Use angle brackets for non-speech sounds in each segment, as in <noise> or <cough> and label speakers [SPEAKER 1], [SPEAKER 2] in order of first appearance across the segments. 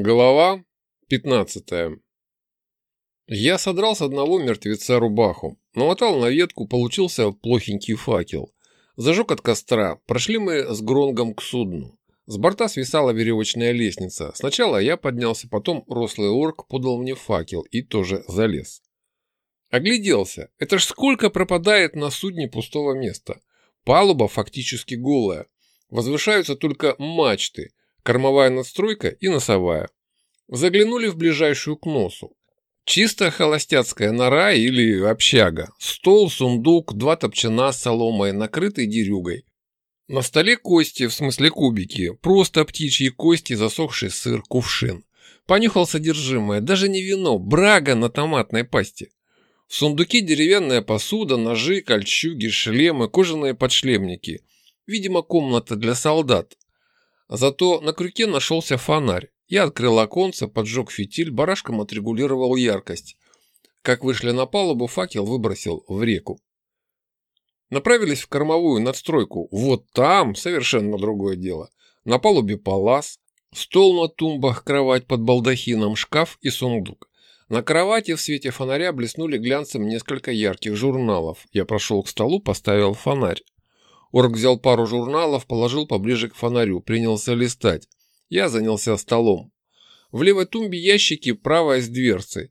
[SPEAKER 1] Глава 15 Я содрал с одного мертвеца рубаху, намотал на ветку, получился плохенький факел. Зажег от костра, прошли мы с Гронгом к судну. С борта свисала веревочная лестница. Сначала я поднялся, потом рослый орк подал мне факел и тоже залез. Огляделся. Это ж сколько пропадает на судне пустого места. Палуба фактически голая. Возвышаются только мачты – кормовая надстройка и носовая. Заглянули в ближайшую к носу. Чисто холостяцкая нора или общага. Стол, сундук, два топчана с соломой, накрытый дерюгой. На столе кости, в смысле кубики, просто птичьи кости, засохший сыр, кувшин. Понюхал содержимое, даже не вино, брага на томатной пасте. В сундуке деревянная посуда, ножи, кольчуги, шлемы, кожаные подшлемники. Видимо, комната для солдат. Зато на крюке нашелся фонарь. Я открыл оконце, поджег фитиль, барашком отрегулировал яркость. Как вышли на палубу, факел выбросил в реку. Направились в кормовую надстройку. Вот там совершенно другое дело. На палубе палас, стол на тумбах, кровать под балдахином, шкаф и сундук. На кровати в свете фонаря блеснули глянцем несколько ярких журналов. Я прошел к столу, поставил фонарь. Орк взял пару журналов, положил поближе к фонарю, принялся листать. Я занялся столом. В левой тумбе ящики, правая с дверцей.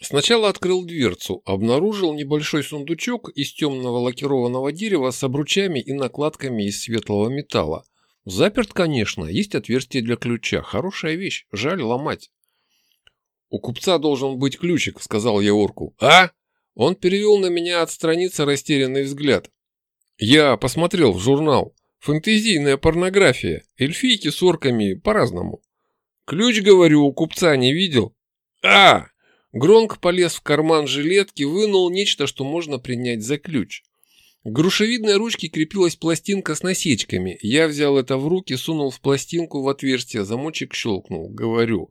[SPEAKER 1] Сначала открыл дверцу, обнаружил небольшой сундучок из темного лакированного дерева с обручами и накладками из светлого металла. Заперт, конечно, есть отверстие для ключа. Хорошая вещь, жаль ломать. «У купца должен быть ключик», — сказал я орку. «А?» Он перевел на меня от страницы растерянный взгляд. Я посмотрел в журнал. Фэнтезийная порнография. Эльфийки с орками по-разному. Ключ, говорю, у купца не видел. А! Гронк полез в карман жилетки, вынул нечто, что можно принять за ключ. К грушевидной ручке крепилась пластинка с насечками. Я взял это в руки, сунул в пластинку в отверстие, замочек щелкнул. Говорю,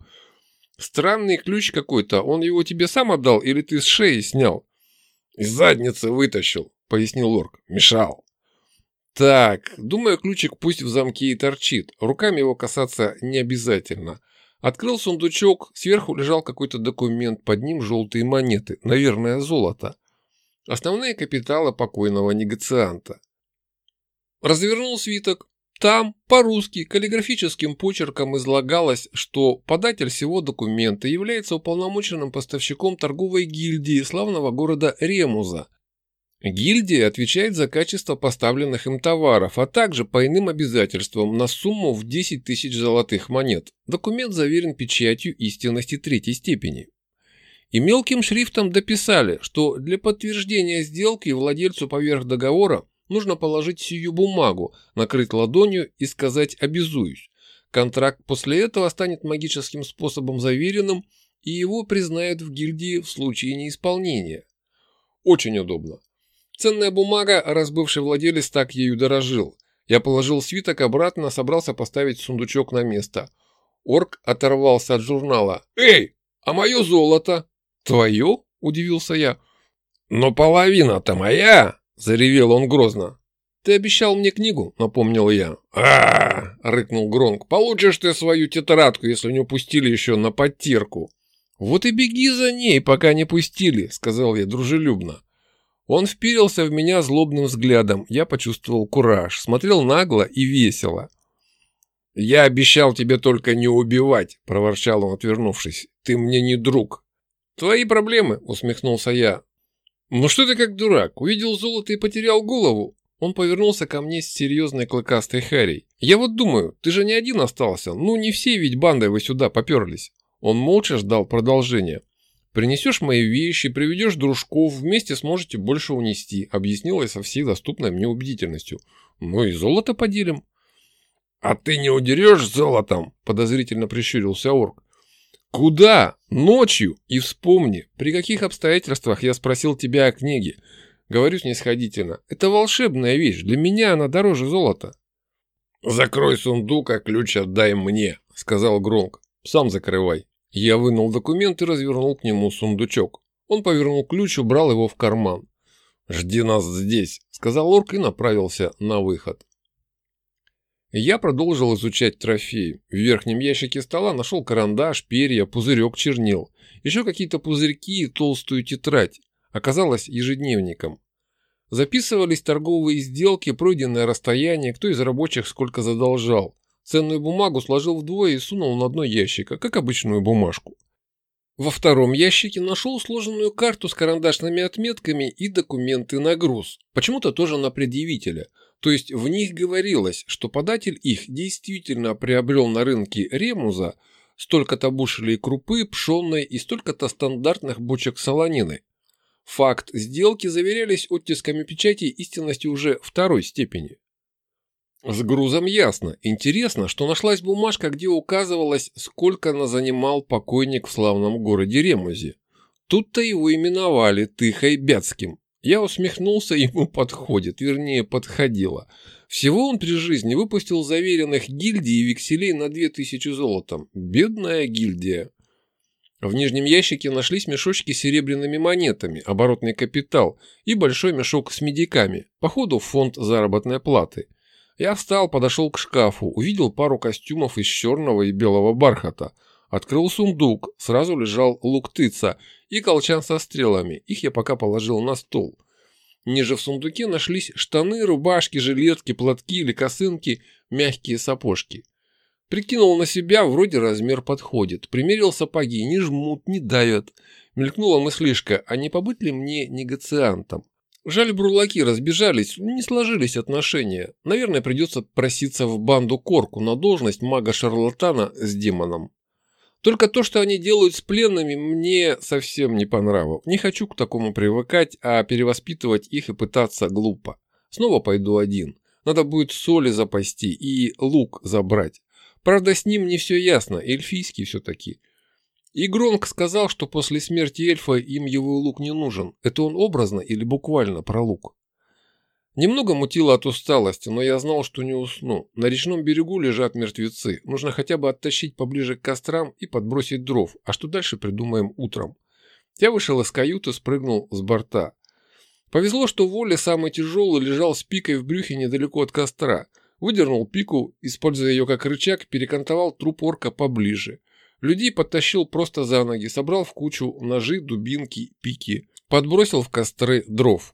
[SPEAKER 1] странный ключ какой-то, он его тебе сам отдал или ты с шеи снял? Из задницы вытащил пояснил орк. «Мешал». «Так, думаю, ключик пусть в замке и торчит. Руками его касаться не обязательно». Открыл сундучок, сверху лежал какой-то документ, под ним желтые монеты, наверное, золото. Основные капиталы покойного негацианта. Развернул свиток. Там, по-русски, каллиграфическим почерком излагалось, что податель всего документа является уполномоченным поставщиком торговой гильдии славного города Ремуза, Гильдия отвечает за качество поставленных им товаров, а также по иным обязательствам на сумму в 10 тысяч золотых монет. Документ заверен печатью истинности третьей степени. И мелким шрифтом дописали, что для подтверждения сделки владельцу поверх договора нужно положить сию бумагу, накрыть ладонью и сказать «обязуюсь». Контракт после этого станет магическим способом заверенным, и его признают в гильдии в случае неисполнения. Очень удобно. Ценная бумага, раз бывший владелец так ею дорожил. Я положил свиток обратно, собрался поставить сундучок на место. Орк оторвался от журнала. «Эй, а мое золото?» «Твое?» – удивился я. «Но половина-то моя!» – заревел он грозно. «Ты обещал мне книгу», – напомнил я. а, рыкнул Гронк. «Получишь ты свою тетрадку, если не упустили еще на подтирку». «Вот и беги за ней, пока не пустили», – сказал я дружелюбно. Он впирился в меня злобным взглядом. Я почувствовал кураж, смотрел нагло и весело. «Я обещал тебе только не убивать», – проворчал он, отвернувшись. «Ты мне не друг». «Твои проблемы», – усмехнулся я. «Ну что ты как дурак? Увидел золото и потерял голову?» Он повернулся ко мне с серьезной клыкастой Харей. «Я вот думаю, ты же не один остался. Ну, не все ведь бандой вы сюда поперлись». Он молча ждал продолжения. Принесешь мои вещи, приведешь дружков, вместе сможете больше унести, объяснила я со всей доступной мне убедительностью. Ну и золото поделим. А ты не удерешь золотом? Подозрительно прищурился орк. Куда? Ночью? И вспомни, при каких обстоятельствах я спросил тебя о книге. Говорю снисходительно. Это волшебная вещь, для меня она дороже золота. Закрой сундук, а ключ отдай мне, сказал Гронк. Сам закрывай. Я вынул документ и развернул к нему сундучок. Он повернул ключ, убрал его в карман. «Жди нас здесь», — сказал орк и направился на выход. Я продолжил изучать трофеи. В верхнем ящике стола нашел карандаш, перья, пузырек чернил. Еще какие-то пузырьки и толстую тетрадь. Оказалось ежедневником. Записывались торговые сделки, пройденное расстояние, кто из рабочих сколько задолжал. Ценную бумагу сложил вдвое и сунул на дно ящика, как обычную бумажку. Во втором ящике нашел сложенную карту с карандашными отметками и документы на груз, почему-то тоже на предъявителя. То есть в них говорилось, что податель их действительно приобрел на рынке ремуза столько-то бушелей крупы, пшенной и столько-то стандартных бочек солонины. Факт сделки заверялись оттисками печати истинности уже второй степени. С грузом ясно. Интересно, что нашлась бумажка, где указывалось, сколько на занимал покойник в славном городе Ремузе. Тут-то его именовали Тыхой. Я усмехнулся, <laughs> ему подходит, вернее, подходило. Всего он при жизни выпустил заверенных гильдий и векселей на 2000 золотом. Бедная гильдия. В нижнем ящике нашлись мешочки с серебряными монетами, оборотный капитал и большой мешок с медиками, походу фонд заработной платы. Я встал, подошел к шкафу, увидел пару костюмов из черного и белого бархата. Открыл сундук, сразу лежал лук-тыца и колчан со стрелами, их я пока положил на стол. Ниже в сундуке нашлись штаны, рубашки, жилетки, платки или косынки, мягкие сапожки. Прикинул на себя, вроде размер подходит. Примерил сапоги, не жмут, не давят. Мелькнула мыслишка, а не побыть ли мне негациантом? Жаль, бурлаки разбежались, не сложились отношения. Наверное, придется проситься в банду Корку на должность мага-шарлатана с демоном. Только то, что они делают с пленными, мне совсем не понравилось. Не хочу к такому привыкать, а перевоспитывать их и пытаться глупо. Снова пойду один. Надо будет соли запасти и лук забрать. Правда, с ним не все ясно, эльфийский все-таки. И Гронк сказал, что после смерти эльфа им его лук не нужен. Это он образно или буквально про лук? Немного мутило от усталости, но я знал, что не усну. На речном берегу лежат мертвецы. Нужно хотя бы оттащить поближе к кострам и подбросить дров. А что дальше придумаем утром. Я вышел из каюты, спрыгнул с борта. Повезло, что Воля самый тяжелый лежал с пикой в брюхе недалеко от костра. Выдернул пику, используя ее как рычаг, перекантовал труп орка поближе. Людей подтащил просто за ноги, собрал в кучу ножи, дубинки, пики. Подбросил в костры дров.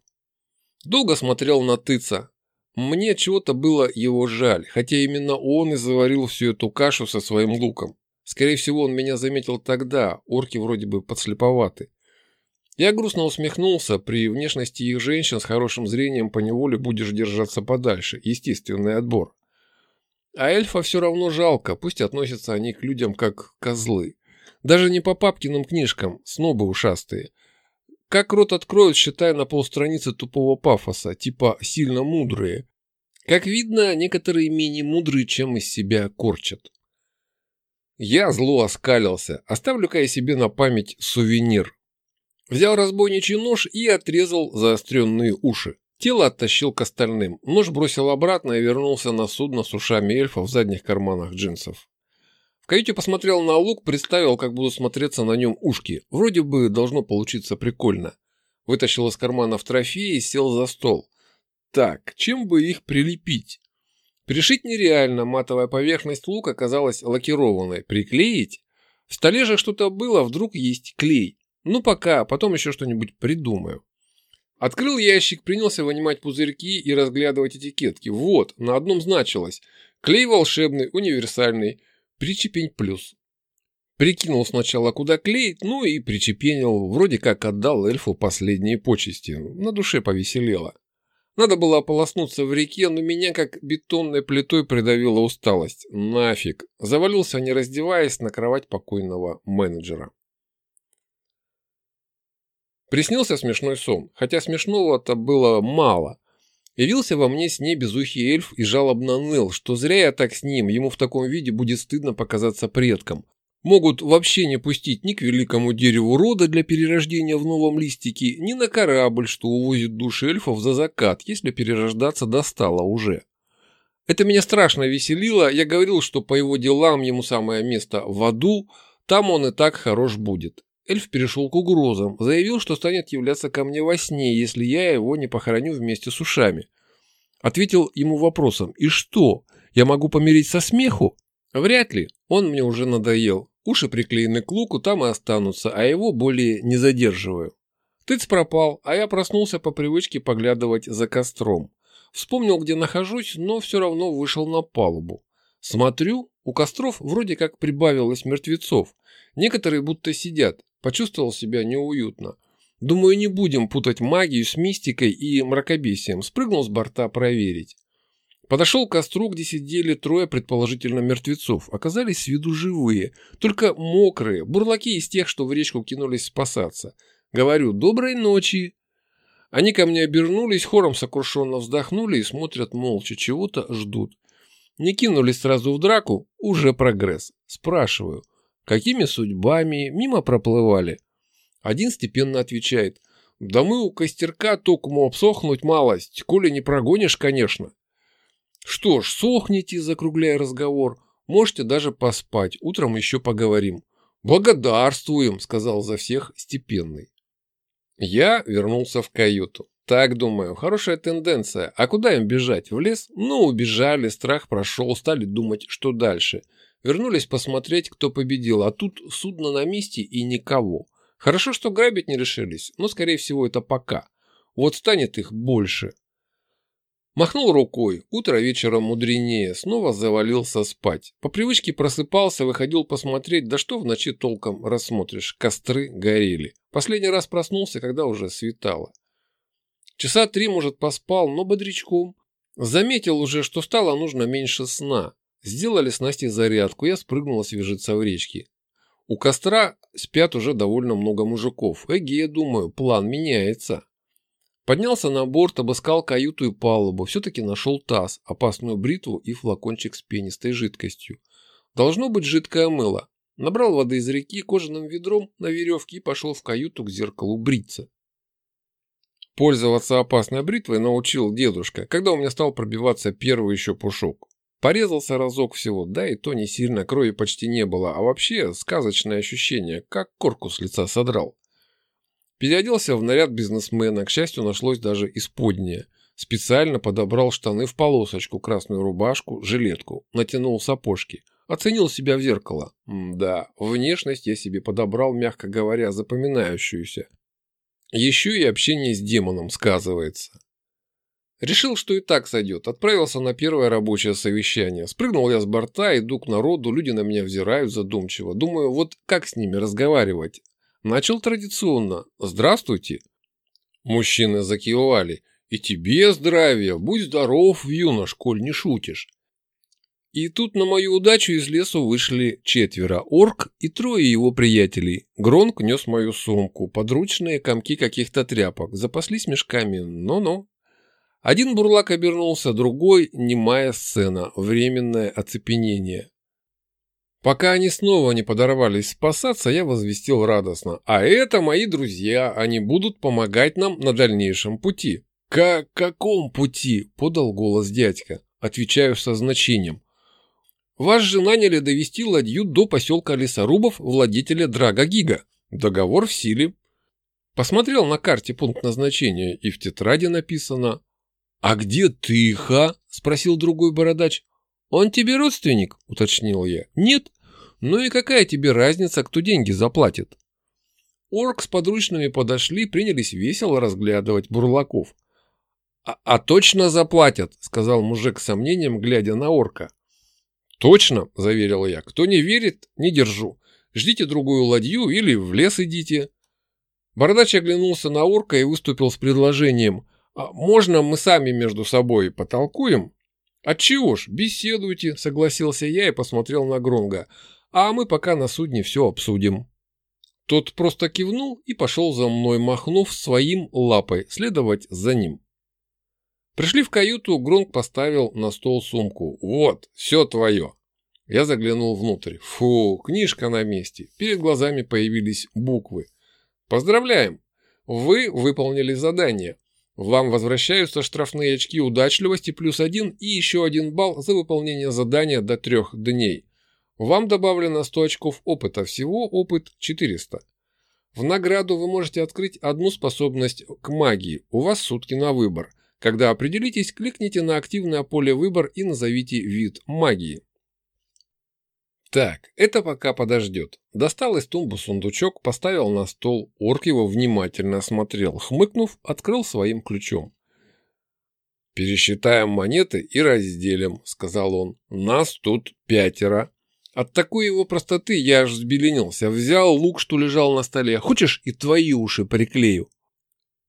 [SPEAKER 1] Долго смотрел на тыца. Мне чего-то было его жаль, хотя именно он и заварил всю эту кашу со своим луком. Скорее всего, он меня заметил тогда, орки вроде бы подслеповаты. Я грустно усмехнулся, при внешности их женщин с хорошим зрением поневоле будешь держаться подальше, естественный отбор. А эльфа все равно жалко, пусть относятся они к людям как козлы. Даже не по папкиным книжкам, снобы ушастые. Как рот откроют, считая на полстраницы тупого пафоса, типа «сильно мудрые». Как видно, некоторые менее мудрые, чем из себя корчат. Я зло оскалился, оставлю-ка я себе на память сувенир. Взял разбойничий нож и отрезал заостренные уши. Тело оттащил к остальным. Нож бросил обратно и вернулся на судно с ушами эльфа в задних карманах джинсов. В каюте посмотрел на лук, представил, как буду смотреться на нем ушки. Вроде бы должно получиться прикольно. Вытащил из карманов трофеи и сел за стол. Так, чем бы их прилепить? Пришить нереально, матовая поверхность лука оказалась лакированной. Приклеить? В столе же что-то было, вдруг есть клей. Ну пока, потом еще что-нибудь придумаю. Открыл ящик, принялся вынимать пузырьки и разглядывать этикетки. Вот, на одном значилось «Клей волшебный, универсальный, причепень плюс». Прикинул сначала, куда клеить, ну и причепенил, вроде как отдал эльфу последние почести. На душе повеселело. Надо было ополоснуться в реке, но меня как бетонной плитой придавила усталость. Нафиг. Завалился, не раздеваясь, на кровать покойного менеджера. Приснился смешной сон, хотя смешного-то было мало. Явился во мне с ней безухий эльф и жалобно ныл, что зря я так с ним, ему в таком виде будет стыдно показаться предком. Могут вообще не пустить ни к великому дереву рода для перерождения в новом листике, ни на корабль, что увозит души эльфов за закат, если перерождаться достало уже. Это меня страшно веселило, я говорил, что по его делам ему самое место в аду, там он и так хорош будет. Эльф перешел к угрозам, заявил, что станет являться ко мне во сне, если я его не похороню вместе с ушами. Ответил ему вопросом «И что? я могу помереть со смеху? Вряд ли, он мне уже надоел. Уши приклеены к луку, там и останутся, а его более не задерживаю. Тыц пропал, а я проснулся по привычке поглядывать за костром. Вспомнил, где нахожусь, но все равно вышел на палубу. Смотрю, у костров вроде как прибавилось мертвецов. Некоторые будто сидят. Почувствовал себя неуютно. Думаю, не будем путать магию с мистикой и мракобесием. Спрыгнул с борта проверить. Подошел к костру, где сидели трое предположительно мертвецов. Оказались с виду живые, только мокрые, бурлаки из тех, что в речку кинулись спасаться. Говорю «доброй ночи». Они ко мне обернулись, хором сокрушенно вздохнули и смотрят молча, чего-то ждут. Не кинулись сразу в драку, уже прогресс. Спрашиваю, какими судьбами мимо проплывали? Один степенно отвечает, да мы у костерка токому обсохнуть малость, коли не прогонишь, конечно. Что ж, сохните, закругляя разговор, можете даже поспать, утром еще поговорим. Благодарствуем, сказал за всех степенный. Я вернулся в каюту. Так думаю, хорошая тенденция. А куда им бежать? В лес? Ну, убежали, страх прошел, стали думать, что дальше. Вернулись посмотреть, кто победил, а тут судно на месте и никого. Хорошо, что грабить не решились, но, скорее всего, это пока. Вот станет их больше. Махнул рукой, утро вечером мудренее, снова завалился спать. По привычке просыпался, выходил посмотреть, да что в ночи толком рассмотришь, костры горели. Последний раз проснулся, когда уже светало. Часа три, может, поспал, но бодрячком. Заметил уже, что стало нужно меньше сна. Сделали с Настей зарядку, я спрыгнул освежиться в речке. У костра спят уже довольно много мужиков. Эге, я думаю, план меняется. Поднялся на борт, обыскал каюту и палубу. Все-таки нашел таз, опасную бритву и флакончик с пенистой жидкостью. Должно быть жидкое мыло. Набрал воды из реки кожаным ведром на веревке и пошел в каюту к зеркалу бриться. Пользоваться опасной бритвой научил дедушка, когда у меня стал пробиваться первый еще пушок. Порезался разок всего, да и то не сильно, крови почти не было, а вообще сказочное ощущение, как корку с лица содрал. Переоделся в наряд бизнесмена, к счастью, нашлось даже исподнее. Специально подобрал штаны в полосочку, красную рубашку, жилетку, натянул сапожки. Оценил себя в зеркало. М да, внешность я себе подобрал, мягко говоря, запоминающуюся. Еще и общение с демоном сказывается. Решил, что и так сойдет. Отправился на первое рабочее совещание. Спрыгнул я с борта, иду к народу, люди на меня взирают задумчиво. Думаю, вот как с ними разговаривать? Начал традиционно. «Здравствуйте». Мужчины закивали. «И тебе здравия, будь здоров, юнош, коль не шутишь». И тут на мою удачу из лесу вышли четверо, орк и трое его приятелей. Гронк нес мою сумку, подручные комки каких-то тряпок, запаслись мешками, но-но. Один бурлак обернулся, другой – немая сцена, временное оцепенение. Пока они снова не подорвались спасаться, я возвестил радостно. А это мои друзья, они будут помогать нам на дальнейшем пути. «Как каком пути?» – подал голос дядька. Отвечаю со значением. Вас же наняли довести ладью до поселка Лесорубов владетеля Драга Гига. Договор в силе. Посмотрел на карте пункт назначения, и в тетради написано. «А где ты, ха?» – спросил другой бородач. «Он тебе родственник?» – уточнил я. «Нет. Ну и какая тебе разница, кто деньги заплатит?» Орк с подручными подошли, принялись весело разглядывать бурлаков. «А, а точно заплатят», – сказал мужик с сомнением, глядя на орка. «Точно», – заверил я. «Кто не верит, не держу. Ждите другую ладью или в лес идите». Бородач оглянулся на орка и выступил с предложением. «А можно мы сами между собой потолкуем?» «Отчего ж, беседуйте», — согласился я и посмотрел на Гронга. «А мы пока на судне все обсудим». Тот просто кивнул и пошел за мной, махнув своим лапой, следовать за ним. Пришли в каюту, Гронг поставил на стол сумку. «Вот, все твое». Я заглянул внутрь. Фу, книжка на месте. Перед глазами появились буквы. «Поздравляем! Вы выполнили задание. Вам возвращаются штрафные очки удачливости плюс один и еще один балл за выполнение задания до трех дней. Вам добавлено 100 очков опыта, всего опыт 400. В награду вы можете открыть одну способность к магии, у вас сутки на выбор. Когда определитесь, кликните на активное поле «Выбор» и назовите вид магии. Так, это пока подождет. Достал из тумбы сундучок, поставил на стол, орк его внимательно осмотрел, хмыкнув, открыл своим ключом. «Пересчитаем монеты и разделим», — сказал он. «Нас тут пятеро». От такой его простоты я аж взбеленился. Взял лук, что лежал на столе. Хочешь, и твои уши приклею?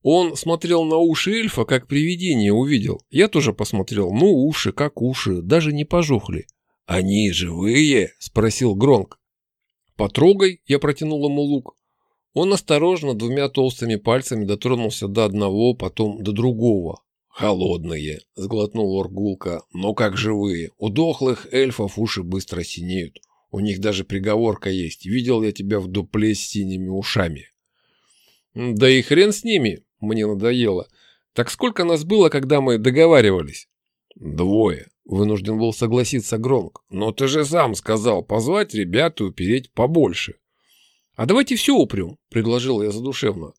[SPEAKER 1] Он смотрел на уши эльфа, как привидение увидел. Я тоже посмотрел. Ну, уши, как уши, даже не пожухли. «Они живые?» – спросил Гронк. «Потрогай», – я протянул ему лук. Он осторожно двумя толстыми пальцами дотронулся до одного, потом до другого. «Холодные», – сглотнул Оргулка, – «но как живые. У дохлых эльфов уши быстро синеют. У них даже приговорка есть. Видел я тебя в дупле с синими ушами». «Да и хрен с ними», – мне надоело. «Так сколько нас было, когда мы договаривались?» «Двое», – вынужден был согласиться Гронк. «Но ты же сам сказал позвать ребят и упереть побольше». «А давайте все упрем», – предложил я задушевно.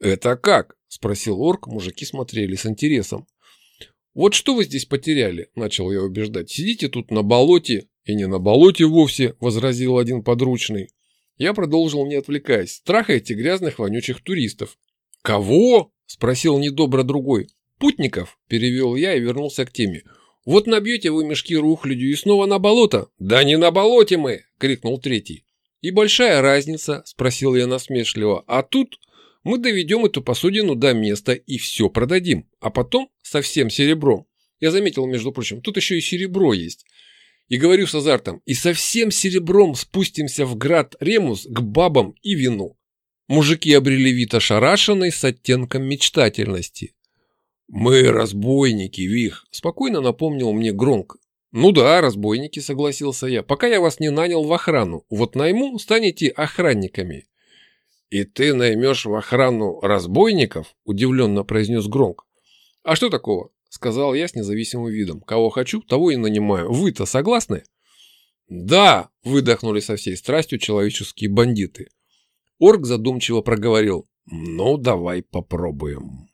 [SPEAKER 1] «Это как?» – спросил орк, мужики смотрели с интересом. «Вот что вы здесь потеряли?» – начал я убеждать. «Сидите тут на болоте». «И не на болоте вовсе», – возразил один подручный. Я продолжил, не отвлекаясь. «Страхаете грязных вонючих туристов». «Кого?» – спросил недобро другой. «Путников», – перевел я и вернулся к теме. «Вот набьете вы мешки рухлядью и снова на болото?» «Да не на болоте мы!» – крикнул третий. «И большая разница?» – спросил я насмешливо. «А тут мы доведем эту посудину до места и все продадим, а потом со всем серебром. Я заметил, между прочим, тут еще и серебро есть. И говорю с азартом, и со всем серебром спустимся в град Ремус к бабам и вину. Мужики обрели вид ошарашенный с оттенком мечтательности. «Мы разбойники, Вих», – спокойно напомнил мне Гронк. «Ну да, разбойники», – согласился я, – «пока я вас не нанял в охрану. Вот найму, станете охранниками». «И ты наймешь в охрану разбойников?» – удивленно произнес Гронк. «А что такого?» – сказал я с независимым видом. «Кого хочу, того и нанимаю. Вы-то согласны?» «Да!» – выдохнули со всей страстью человеческие бандиты. Орк задумчиво проговорил. «Ну, давай попробуем».